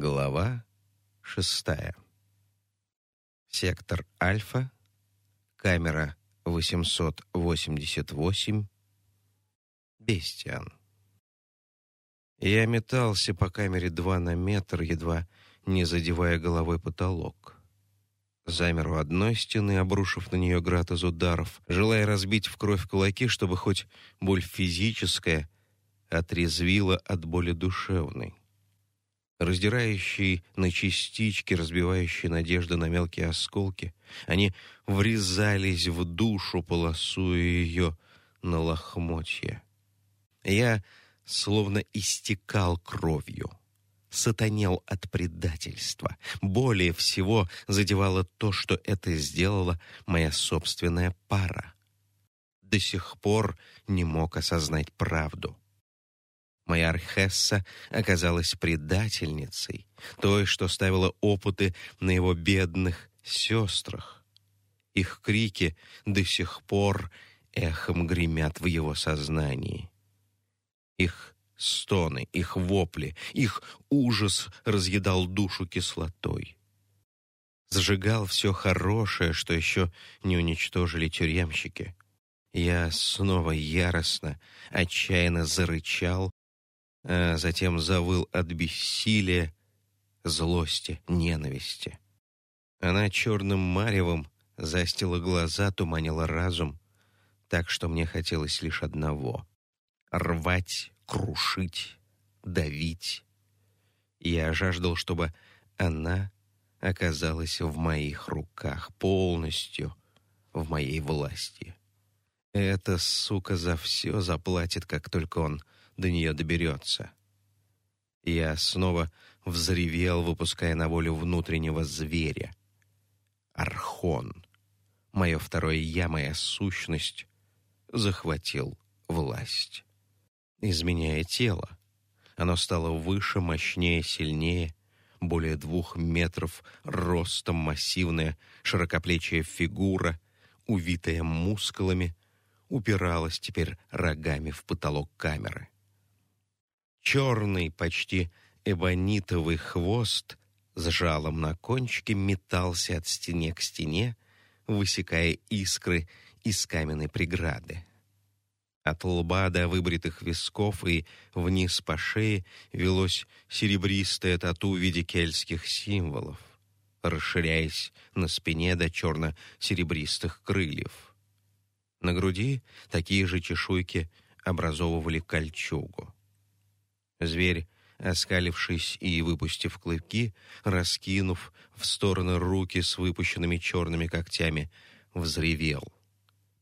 Глава шестая. Сектор Альфа, камера 888, Бестиан. Я метался по камере два на метр, едва не задевая головой потолок. Замер у одной стены, обрушив на нее град из ударов, желая разбить в кровь кулаки, чтобы хоть боль физическая отрезвила от боли душевной раздирающие на частички, разбивающие надежды на мелкие осколки. Они врезались в душу, полосуя ее на лохмотья. Я словно истекал кровью, сатанел от предательства. Более всего задевало то, что это сделала моя собственная пара. До сих пор не мог осознать правду. Моя Архесса оказалась предательницей, той, что ставила опыты на его бедных сестрах. Их крики до сих пор эхом гремят в его сознании. Их стоны, их вопли, их ужас разъедал душу кислотой. Сжигал все хорошее, что еще не уничтожили тюремщики. Я снова яростно, отчаянно зарычал а затем завыл от бессилия, злости, ненависти. Она черным маревом застила глаза, туманила разум, так что мне хотелось лишь одного — рвать, крушить, давить. Я жаждал, чтобы она оказалась в моих руках, полностью в моей власти. Эта сука за все заплатит, как только он до нее доберется. Я снова взревел, выпуская на волю внутреннего зверя. Архон, мое второе «я», моя сущность, захватил власть. Изменяя тело, оно стало выше, мощнее, сильнее, более двух метров ростом массивная, широкоплечья фигура, увитая мускулами, упиралась теперь рогами в потолок камеры. Черный, почти эбонитовый хвост с жалом на кончике метался от стене к стене, высекая искры из каменной преграды. От лба до выбритых висков и вниз по шее велось серебристое тату в виде кельтских символов, расширяясь на спине до черно-серебристых крыльев. На груди такие же чешуйки образовывали кольчугу. Зверь, оскалившись и выпустив клыки, раскинув в стороны руки с выпущенными черными когтями, взревел,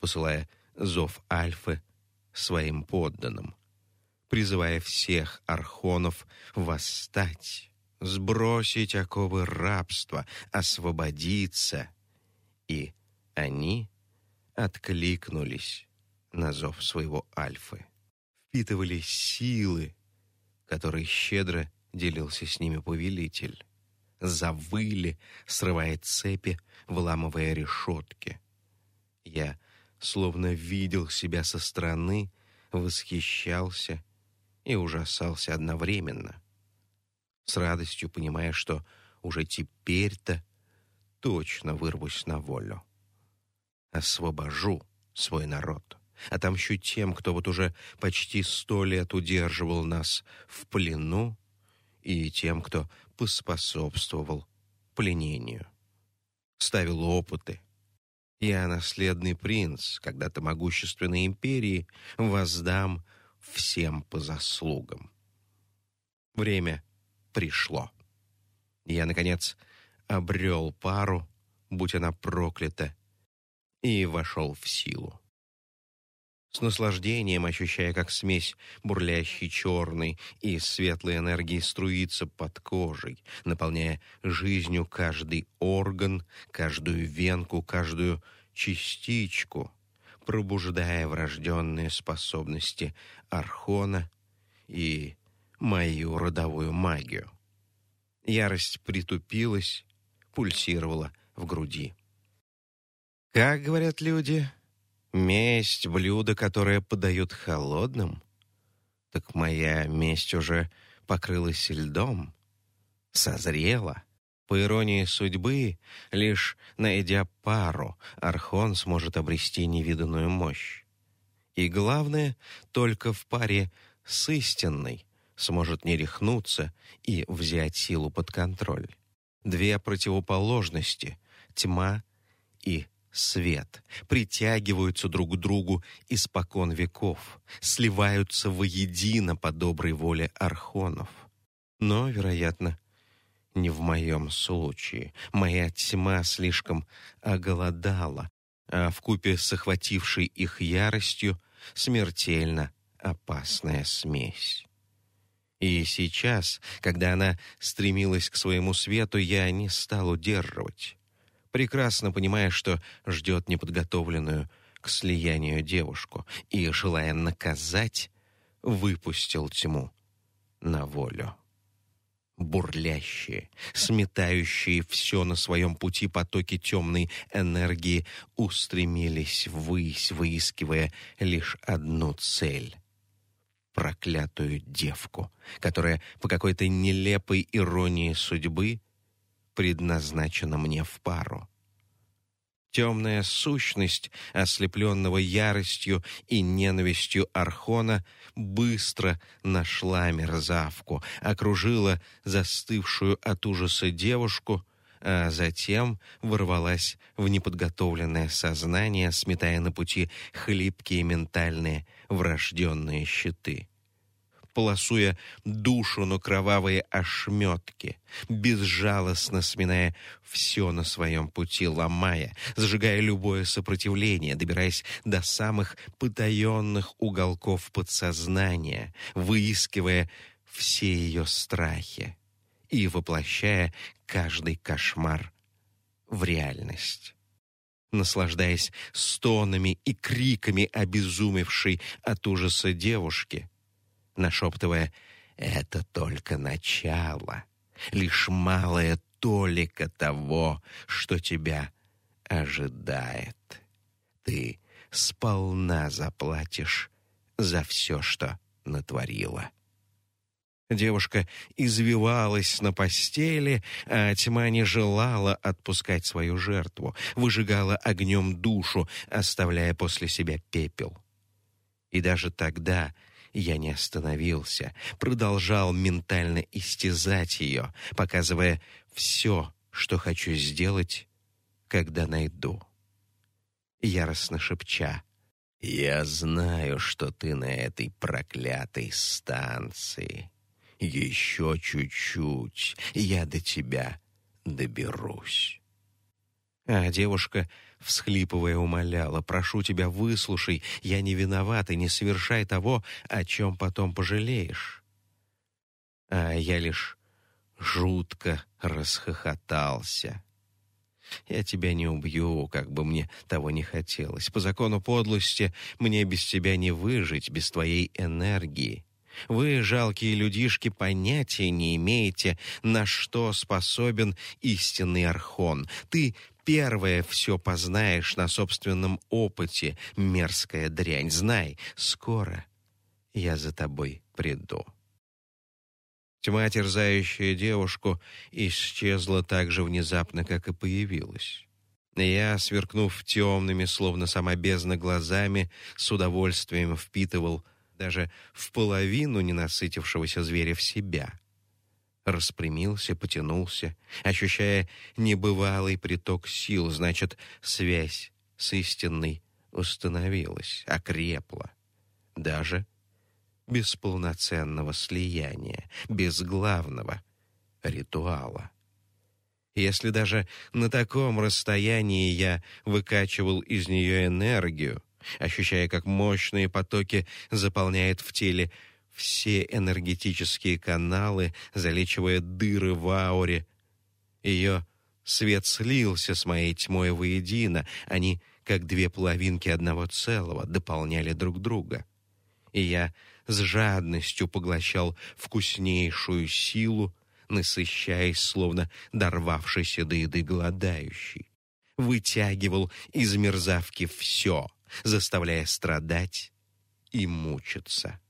посылая зов Альфы своим подданным, призывая всех архонов восстать, сбросить оковы рабства, освободиться. И они откликнулись на зов своего Альфы, впитывали силы, который щедро делился с ними повелитель. Завыли, срывая цепи, выламывая решетки. Я словно видел себя со стороны, восхищался и ужасался одновременно. С радостью понимая, что уже теперь-то точно вырвусь на волю. Освобожу свой народ. Отомщу тем, кто вот уже почти сто лет удерживал нас в плену, и тем, кто поспособствовал пленению. Ставил опыты. Я наследный принц, когда-то могущественной империи, воздам всем по заслугам. Время пришло. Я, наконец, обрел пару, будь она проклята, и вошел в силу с наслаждением ощущая, как смесь бурлящей черной и светлой энергии струится под кожей, наполняя жизнью каждый орган, каждую венку, каждую частичку, пробуждая врожденные способности Архона и мою родовую магию. Ярость притупилась, пульсировала в груди. Как говорят люди, Месть — блюдо, которое подают холодным. Так моя месть уже покрылась льдом. созрела. По иронии судьбы, лишь найдя пару, Архон сможет обрести невиданную мощь. И главное, только в паре с истинной сможет не рехнуться и взять силу под контроль. Две противоположности — тьма и свет — притягиваются друг к другу испокон веков, сливаются воедино по доброй воле архонов. Но, вероятно, не в моем случае. Моя тьма слишком оголодала, а вкупе с охватившей их яростью смертельно опасная смесь. И сейчас, когда она стремилась к своему свету, я не стал удерживать, прекрасно понимая, что ждет неподготовленную к слиянию девушку, и, желая наказать, выпустил тьму на волю. Бурлящие, сметающие все на своем пути потоки темной энергии устремились ввысь, выискивая лишь одну цель — проклятую девку, которая по какой-то нелепой иронии судьбы предназначена мне в пару. Темная сущность, ослепленного яростью и ненавистью Архона, быстро нашла мерзавку, окружила застывшую от ужаса девушку, а затем ворвалась в неподготовленное сознание, сметая на пути хлипкие ментальные врожденные щиты полосуя душу на кровавые ошметки, безжалостно сминая все на своем пути, ломая, зажигая любое сопротивление, добираясь до самых потаенных уголков подсознания, выискивая все ее страхи и воплощая каждый кошмар в реальность. Наслаждаясь стонами и криками обезумевшей от ужаса девушки, нашептывая «Это только начало, лишь малая толика того, что тебя ожидает. Ты сполна заплатишь за все, что натворила». Девушка извивалась на постели, а тьма не желала отпускать свою жертву, выжигала огнем душу, оставляя после себя пепел. И даже тогда я не остановился, продолжал ментально истязать ее, показывая все, что хочу сделать, когда найду. Яростно шепча, «Я знаю, что ты на этой проклятой станции. Еще чуть-чуть, я до тебя доберусь». А девушка всхлипывая, умоляла, «Прошу тебя, выслушай, я не виноват и не совершай того, о чем потом пожалеешь». А я лишь жутко расхохотался. «Я тебя не убью, как бы мне того не хотелось. По закону подлости мне без тебя не выжить, без твоей энергии». Вы, жалкие людишки, понятия не имеете, на что способен истинный архон. Ты первое все познаешь на собственном опыте, мерзкая дрянь. Знай, скоро я за тобой приду. Тьма, терзающая девушку, исчезла так же внезапно, как и появилась. Я, сверкнув темными, словно сама бездна глазами, с удовольствием впитывал даже в половину ненасытившегося зверя в себя — распрямился, потянулся, ощущая небывалый приток сил, значит, связь с истинной установилась, окрепла. Даже без полноценного слияния, без главного ритуала. Если даже на таком расстоянии я выкачивал из нее энергию, ощущая, как мощные потоки заполняют в теле все энергетические каналы, залечивая дыры в ауре. Ее свет слился с моей тьмой воедино, они, как две половинки одного целого, дополняли друг друга. И я с жадностью поглощал вкуснейшую силу, насыщаясь, словно дорвавшийся до еды голодающий. Вытягивал из мерзавки все, заставляя страдать и мучиться.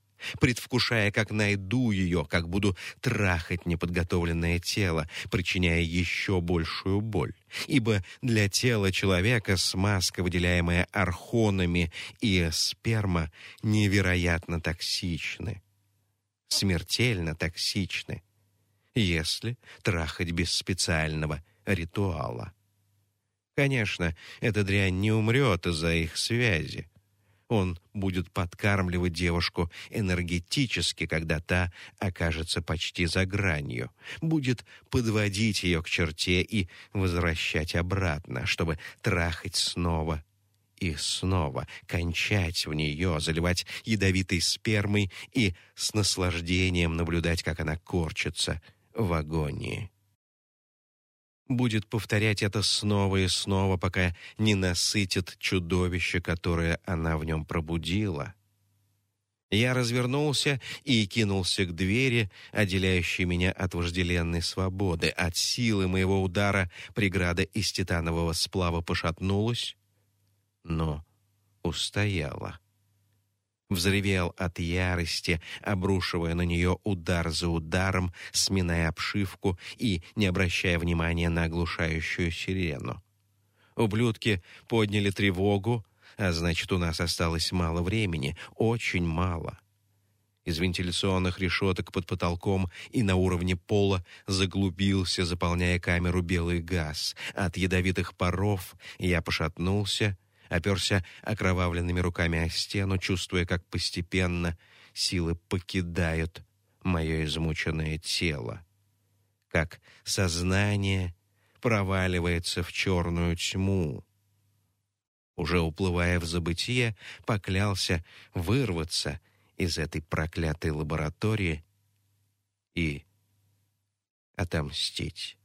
Предвкушая, как найду ее, как буду трахать неподготовленное тело, причиняя еще большую боль. Ибо для тела человека смазка, выделяемая архонами и сперма, невероятно токсичны. Смертельно токсичны, если трахать без специального ритуала. Конечно, эта дрянь не умрет из-за их связи. Он будет подкармливать девушку энергетически, когда та окажется почти за гранью, будет подводить ее к черте и возвращать обратно, чтобы трахать снова и снова, кончать в нее, заливать ядовитой спермой и с наслаждением наблюдать, как она корчится в агонии будет повторять это снова и снова, пока не насытит чудовище, которое она в нем пробудила. Я развернулся и кинулся к двери, отделяющей меня от вожделенной свободы. От силы моего удара преграда из титанового сплава пошатнулась, но устояла взревел от ярости, обрушивая на нее удар за ударом, сминая обшивку и не обращая внимания на оглушающую сирену. Ублюдки подняли тревогу, а значит, у нас осталось мало времени, очень мало. Из вентиляционных решеток под потолком и на уровне пола заглубился, заполняя камеру белый газ. От ядовитых паров я пошатнулся — оперся окровавленными руками о стену, чувствуя, как постепенно силы покидают мое измученное тело, как сознание проваливается в черную тьму. Уже уплывая в забытие, поклялся вырваться из этой проклятой лаборатории и отомстить.